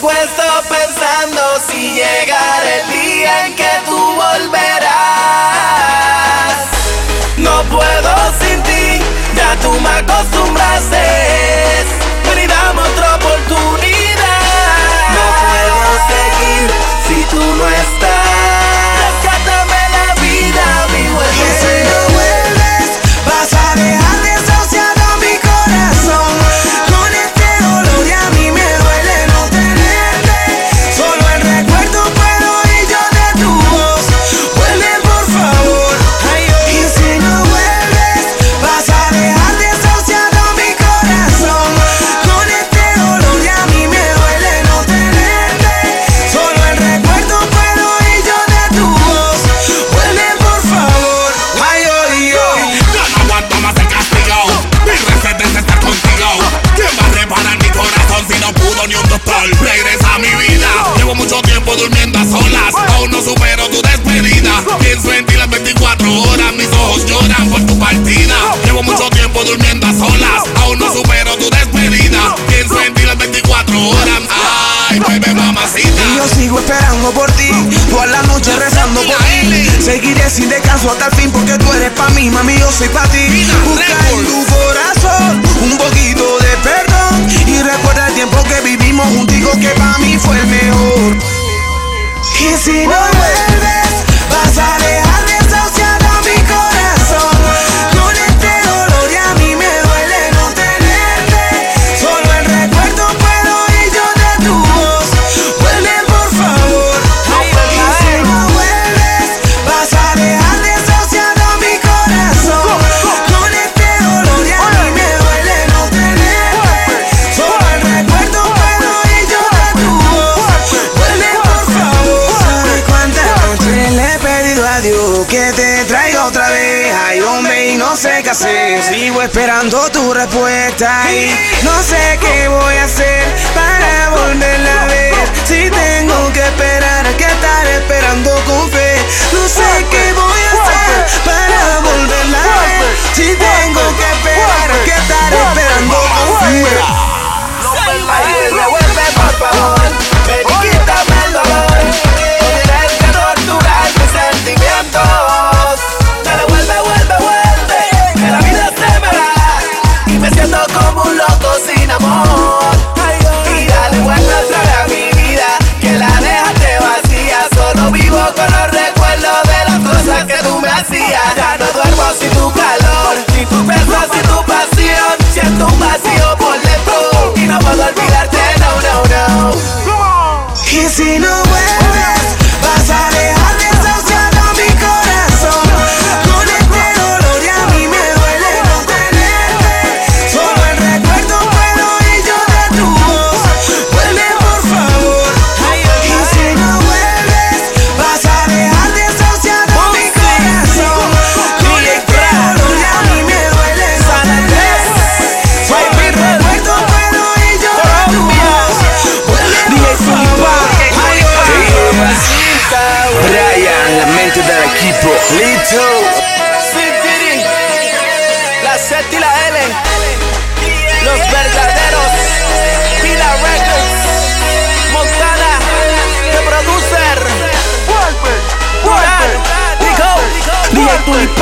acuesto pensando si llegará el día en que tú volverás. sigo esperando por ti, toda la noche rezando por ti. Seguiré sin descanso hasta el fin porque tú eres pa' mí, mami, yo soy pa' ti. Busca en tu corazón un poquito de perdón y recuerda el tiempo que vivimos juntico que pa' mí fue el mejor. Que si no Que te traiga otra vez. Ay, hombre, y no sé qué hacer. Sigo esperando tu respuesta y no sé qué voy a hacer para volverla a ver. Si tengo que esperar, que estar esperando con fe. No sé qué equipo. Lito. City, la Z y la L. Los verdaderos. Pila Records. Montana. The producer. Vuelve. Vuelve. Nico.